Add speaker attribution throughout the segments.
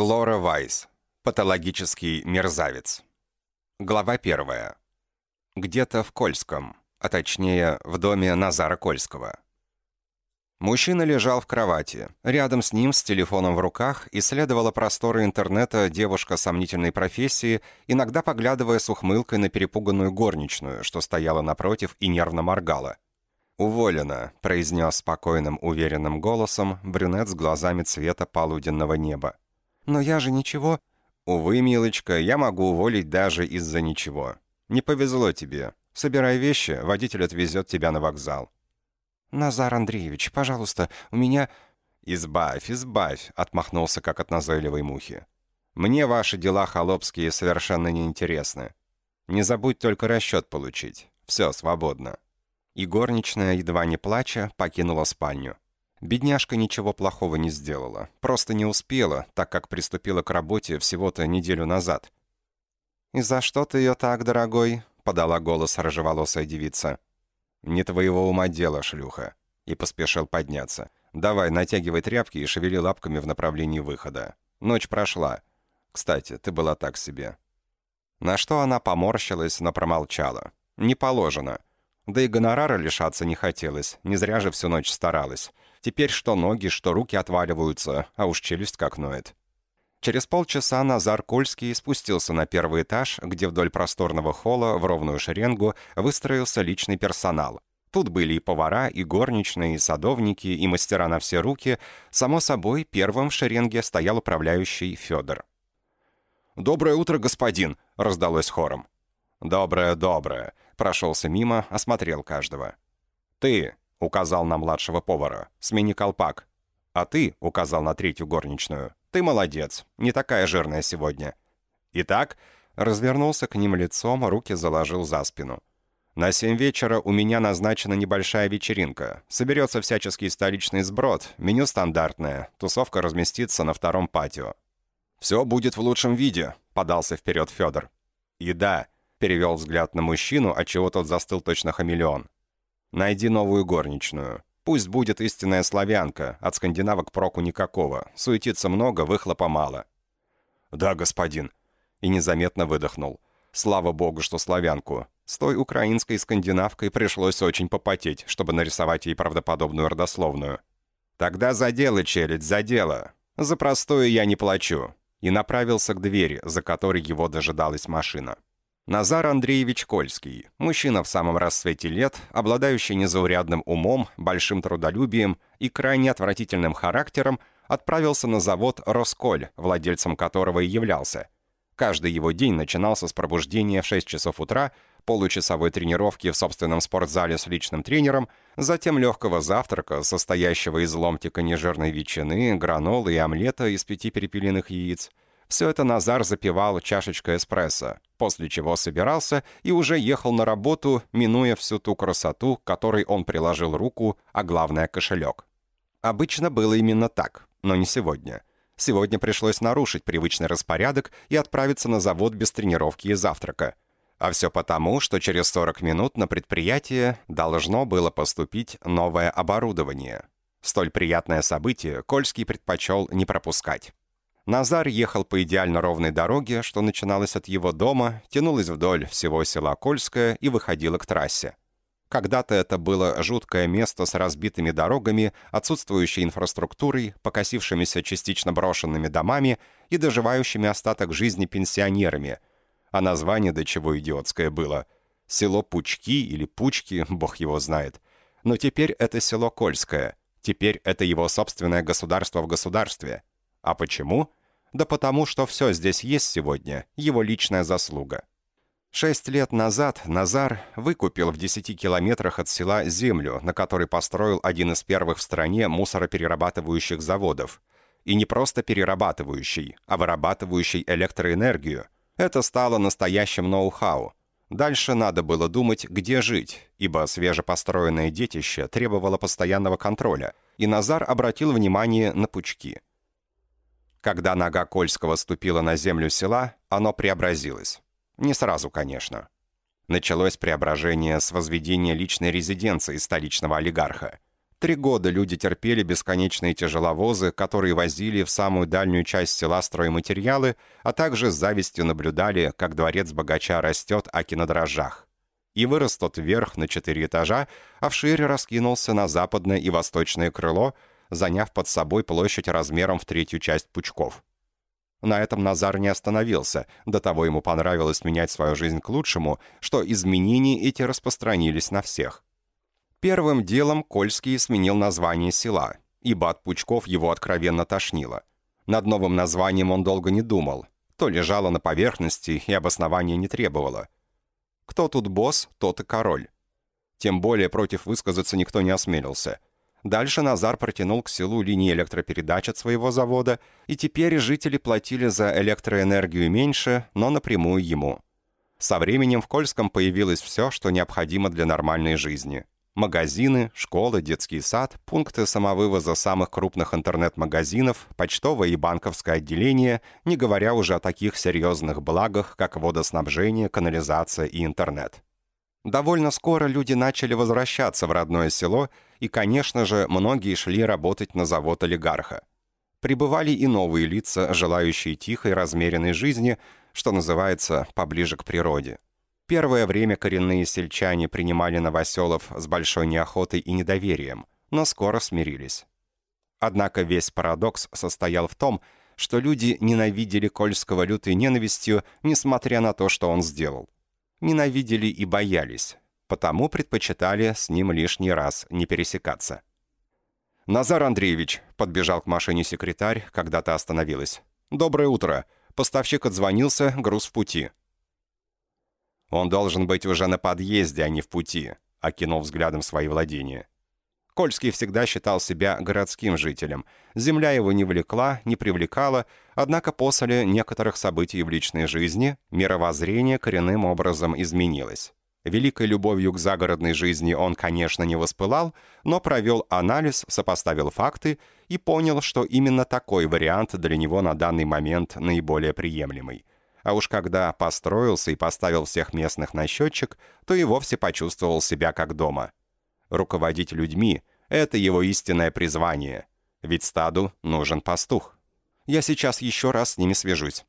Speaker 1: Лора Вайс. Патологический мерзавец. Глава первая. Где-то в Кольском, а точнее, в доме Назара Кольского. Мужчина лежал в кровати. Рядом с ним, с телефоном в руках, исследовала просторы интернета девушка сомнительной профессии, иногда поглядывая с ухмылкой на перепуганную горничную, что стояла напротив и нервно моргала. «Уволена», — произнес спокойным, уверенным голосом брюнет с глазами цвета полуденного неба.
Speaker 2: «Но я же ничего...»
Speaker 1: «Увы, милочка, я могу уволить даже из-за ничего. Не повезло тебе. Собирай вещи, водитель отвезет тебя на вокзал».
Speaker 2: «Назар Андреевич, пожалуйста, у меня...»
Speaker 1: «Избавь, избавь», — отмахнулся, как от назойливой мухи. «Мне ваши дела холопские совершенно не интересны. Не забудь только расчет получить. Все, свободно». И горничная, едва не плача, покинула спальню. Бедняжка ничего плохого не сделала, просто не успела, так как приступила к работе всего-то неделю назад.
Speaker 2: «И за что ты ее так, дорогой?» — подала голос рыжеволосая девица.
Speaker 1: «Не твоего ума дело, шлюха», — и поспешил подняться. «Давай, натягивай тряпки и шевели лапками в направлении выхода. Ночь прошла. Кстати, ты была так себе». На что она поморщилась, но промолчала. «Не положено». Да и гонорара лишаться не хотелось, не зря же всю ночь старалась. Теперь что ноги, что руки отваливаются, а уж челюсть как ноет. Через полчаса Назар Кольский спустился на первый этаж, где вдоль просторного холла в ровную шеренгу выстроился личный персонал. Тут были и повара, и горничные, и садовники, и мастера на все руки. Само собой, первым в шеренге стоял управляющий Федор. «Доброе утро, господин!» — раздалось хором. «Доброе, доброе!» Прошелся мимо, осмотрел каждого. «Ты!» — указал на младшего повара. «Смени колпак». «А ты?» — указал на третью горничную. «Ты молодец. Не такая жирная сегодня». «Итак?» — развернулся к ним лицом, руки заложил за спину. «На семь вечера у меня назначена небольшая вечеринка. Соберется всяческий столичный сброд, меню стандартное, тусовка разместится на втором патио». «Все будет в лучшем виде», — подался вперед Федор. «Еда», перевел взгляд на мужчину, отчего тот застыл точно хамелеон. «Найди новую горничную. Пусть будет истинная славянка, от скандинавок проку никакого. Суетиться много, выхлопа мало». «Да, господин». И незаметно выдохнул. «Слава богу, что славянку. С той украинской скандинавкой пришлось очень попотеть, чтобы нарисовать ей правдоподобную родословную. Тогда за дело, челядь, за дело. За простое я не плачу». И направился к двери, за которой его дожидалась машина. Назар Андреевич Кольский, мужчина в самом расцвете лет, обладающий незаурядным умом, большим трудолюбием и крайне отвратительным характером, отправился на завод «Росколь», владельцем которого и являлся. Каждый его день начинался с пробуждения в 6 часов утра, получасовой тренировки в собственном спортзале с личным тренером, затем легкого завтрака, состоящего из ломтика нежирной ветчины, гранолы и омлета из пяти перепелиных яиц – все это Назар запивал чашечкой эспрессо, после чего собирался и уже ехал на работу, минуя всю ту красоту, которой он приложил руку, а главное – кошелек. Обычно было именно так, но не сегодня. Сегодня пришлось нарушить привычный распорядок и отправиться на завод без тренировки и завтрака. А все потому, что через 40 минут на предприятие должно было поступить новое оборудование. Столь приятное событие Кольский предпочел не пропускать. Назар ехал по идеально ровной дороге, что начиналась от его дома, тянулась вдоль всего села Кольское и выходила к трассе. Когда-то это было жуткое место с разбитыми дорогами, отсутствующей инфраструктурой, покосившимися частично брошенными домами и доживающими остаток жизни пенсионерами. А название до чего идиотское было. Село Пучки или Пучки, бог его знает. Но теперь это село Кольское. Теперь это его собственное государство в государстве. А почему? Да потому, что все здесь есть сегодня, его личная заслуга. Шесть лет назад Назар выкупил в 10 километрах от села землю, на которой построил один из первых в стране мусороперерабатывающих заводов. И не просто перерабатывающий, а вырабатывающий электроэнергию. Это стало настоящим ноу-хау. Дальше надо было думать, где жить, ибо свежепостроенное детище требовало постоянного контроля, и Назар обратил внимание на пучки – когда нога Кольского ступила на землю села, оно преобразилось. Не сразу, конечно. Началось преображение с возведения личной резиденции столичного олигарха. Три года люди терпели бесконечные тяжеловозы, которые возили в самую дальнюю часть села стройматериалы, а также с завистью наблюдали, как дворец богача растет, аки на дрожжах. И вырос тот вверх на четыре этажа, а вшире раскинулся на западное и восточное крыло, заняв под собой площадь размером в третью часть пучков. На этом Назар не остановился, до того ему понравилось менять свою жизнь к лучшему, что изменения эти распространились на всех. Первым делом Кольский сменил название села, ибо от Пучков его откровенно тошнило. Над новым названием он долго не думал. То лежало на поверхности и обоснования не требовало. Кто тут босс, тот и король. Тем более против высказаться никто не осмелился. Дальше Назар протянул к селу линии электропередач от своего завода, и теперь жители платили за электроэнергию меньше, но напрямую ему. Со временем в Кольском появилось все, что необходимо для нормальной жизни. Магазины, школы, детский сад, пункты самовывоза самых крупных интернет-магазинов, почтовое и банковское отделение, не говоря уже о таких серьезных благах, как водоснабжение, канализация и интернет. Довольно скоро люди начали возвращаться в родное село, и, конечно же, многие шли работать на завод олигарха. Прибывали и новые лица, желающие тихой, размеренной жизни, что называется, поближе к природе. Первое время коренные сельчане принимали новоселов с большой неохотой и недоверием, но скоро смирились. Однако весь парадокс состоял в том, что люди ненавидели Кольского лютой ненавистью, несмотря на то, что он сделал. Ненавидели и боялись, потому предпочитали с ним лишний раз не пересекаться. «Назар Андреевич», — подбежал к машине секретарь, когда та остановилась. «Доброе утро. Поставщик отзвонился, груз в пути». «Он должен быть уже на подъезде, а не в пути», — окинул взглядом свои владения. Кольский всегда считал себя городским жителем. Земля его не влекла, не привлекала, однако после некоторых событий в личной жизни мировоззрение коренным образом изменилось. Великой любовью к загородной жизни он, конечно, не воспылал, но провел анализ, сопоставил факты и понял, что именно такой вариант для него на данный момент наиболее приемлемый. А уж когда построился и поставил всех местных на счетчик, то и вовсе почувствовал себя как дома. Руководить людьми — это его истинное призвание. Ведь стаду нужен пастух. Я сейчас еще раз с ними свяжусь.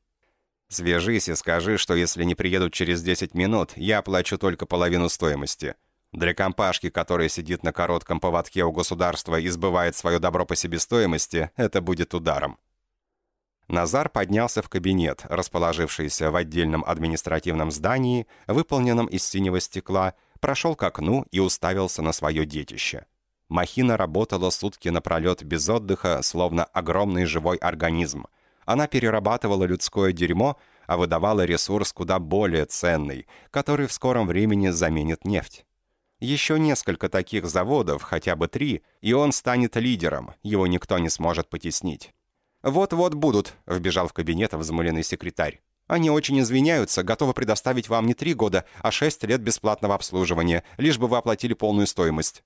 Speaker 1: Свяжись и скажи, что если не приедут через 10 минут, я оплачу только половину стоимости. Для компашки, которая сидит на коротком поводке у государства и сбывает свое добро по себестоимости, это будет ударом. Назар поднялся в кабинет, расположившийся в отдельном административном здании, выполненном из синего стекла, прошел к окну и уставился на свое детище. Махина работала сутки напролет без отдыха, словно огромный живой организм. Она перерабатывала людское дерьмо, а выдавала ресурс куда более ценный, который в скором времени заменит нефть. Еще несколько таких заводов, хотя бы три, и он станет лидером, его никто не сможет потеснить. «Вот-вот будут», — вбежал в кабинет взмыленный секретарь. «Они очень извиняются, готовы предоставить вам не три года, а шесть лет бесплатного обслуживания, лишь бы вы оплатили полную стоимость».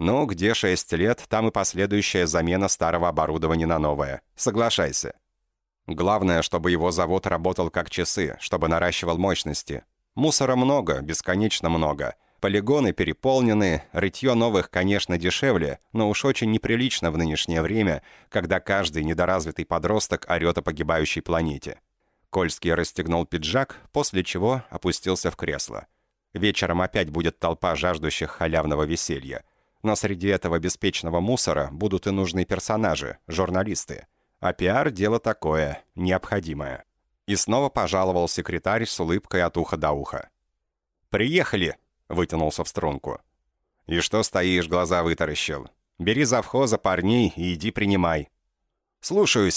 Speaker 1: «Ну, где шесть лет, там и последующая замена старого оборудования на новое. Соглашайся». Главное, чтобы его завод работал как часы, чтобы наращивал мощности. Мусора много, бесконечно много. Полигоны переполнены, рытье новых, конечно, дешевле, но уж очень неприлично в нынешнее время, когда каждый недоразвитый подросток орет о погибающей планете. Кольский расстегнул пиджак, после чего опустился в кресло. Вечером опять будет толпа жаждущих халявного веселья. Но среди этого беспечного мусора будут и нужные персонажи, журналисты. А пиар – дело такое, необходимое. И снова пожаловал секретарь с улыбкой от уха до уха. «Приехали!» вытянулся в струнку. «И что стоишь, глаза вытаращил? Бери завхоза парней и иди принимай». «Слушаюсь»,